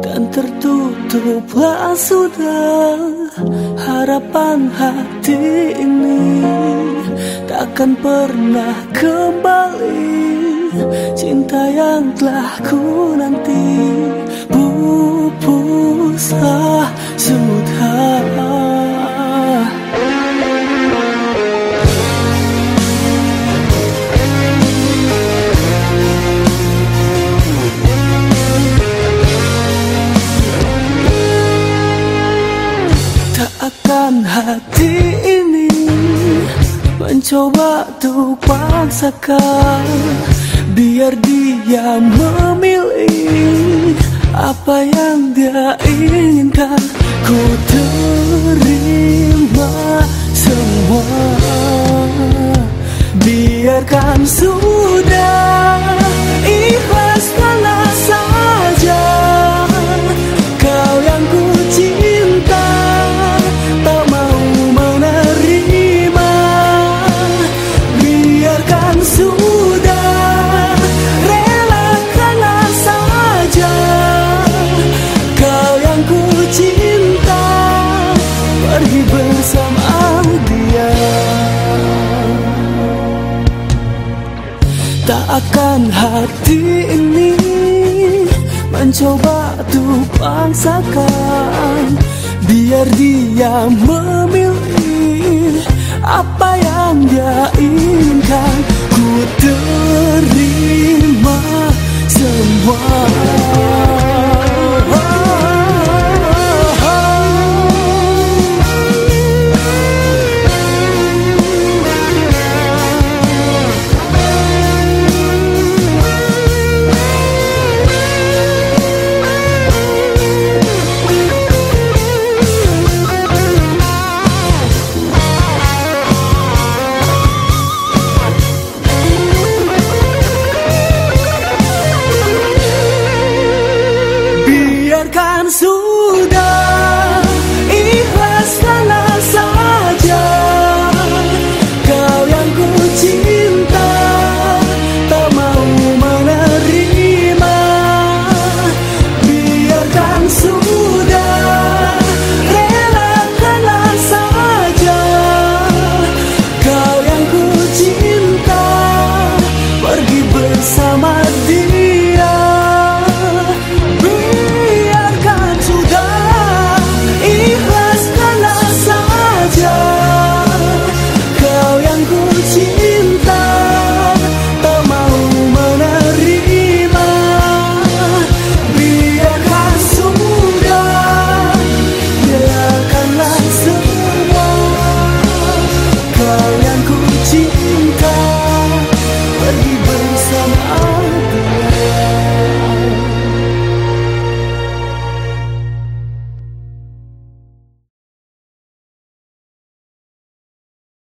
Dan tertutuplah sudah harapan hati ini. Takkan pernah kembali cinta yang telah ku nanti akan hati ini. Mencoba untuk paksakan. Biar dia memilih Apa yang dia inginkan. Ku terima semua. Biarkan sudah Pergi bersama dia. Tak akan hati ini Mencoba untuk paksakan Biar dia